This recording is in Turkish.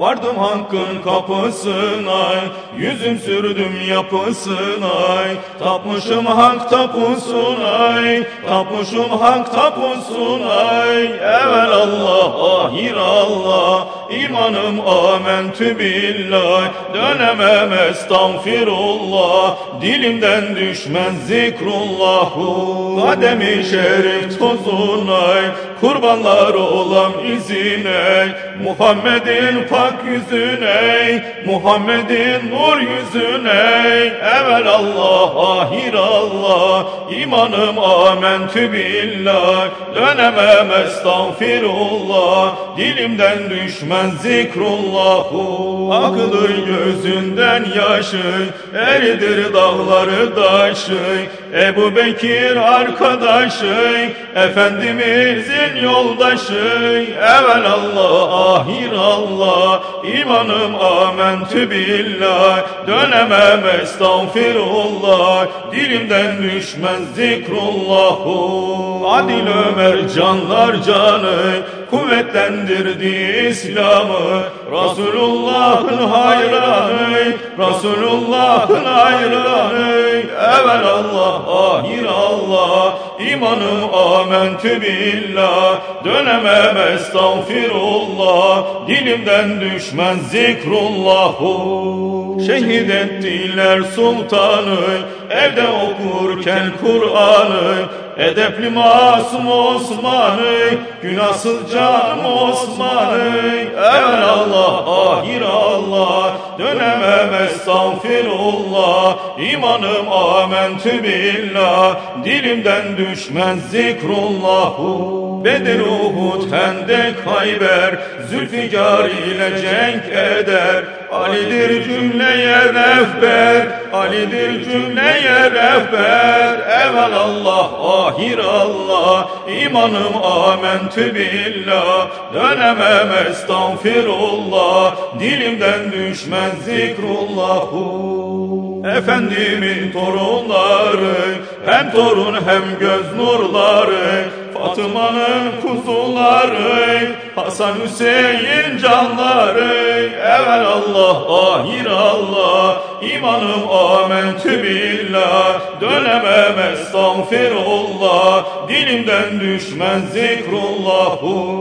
Vardım hakkın kapısına, yüzüm sürdüm yapısına, tapmışım hak tapusuna, tapmışım hak tapusuna, evvel Allah, ahir Allah, imanım amentü billah, dönemem estağfirullah, dilimden düşmez zikrullahu, kademi şerif tozuna, kurbanlar olan izine, Muhammed'in pak yüzüne, Muhammed'in nur yüzüne, evvel Allah, ahir Allah, imanım amentü billah, dönemem estağfirullah, dilimden düşmez zikrullahu, akılır gözünden yaşı, eridir dağları daşı, Ebu Bekir arkadaşı, Efendimizin yoldaşı, evvel Allah, ahir Allah, imanım amentü billah, dönemem estağfirullah, dilimden düşmez zikrullahu. Adil Ömer canlar canı, kuvvetlendirdi İslam'ı, Resulullah'ın hayranı, Resulullah'ın hayranı, evvel Allah, ahir Allah, imanım amentü billah, dönemem estağfirullah, dilimden düşmez zikrullahu. Şehit ettiler sultanı, evde okurken Kur'an'ı, Edepli masum Osman'ı, günahsız canım Osman'ı, evvel Allah, ahir Allah, dönemem estağfirullah, imanım amentü billah, dilimden düşmez zikrullahu. Bedir, Uhud, Hendek, Hayber, Zülfikar ile cenk eder, Ali'dir cümleye rehber, Ali'dir cümleye rehber, evvel Allah, ahir Allah, imanım amentü billah, dönemem estağfirullah, dilimden düşmez zikrullahu. Efendimin torunları, hem torun hem göz nurları, Fatıma'nın kuzuları, Hasan Hüseyin canları, evvel Allah, ahir Allah, imanım amentü billah, dönemem estağfirullah, dilimden düşmez zikrullahu.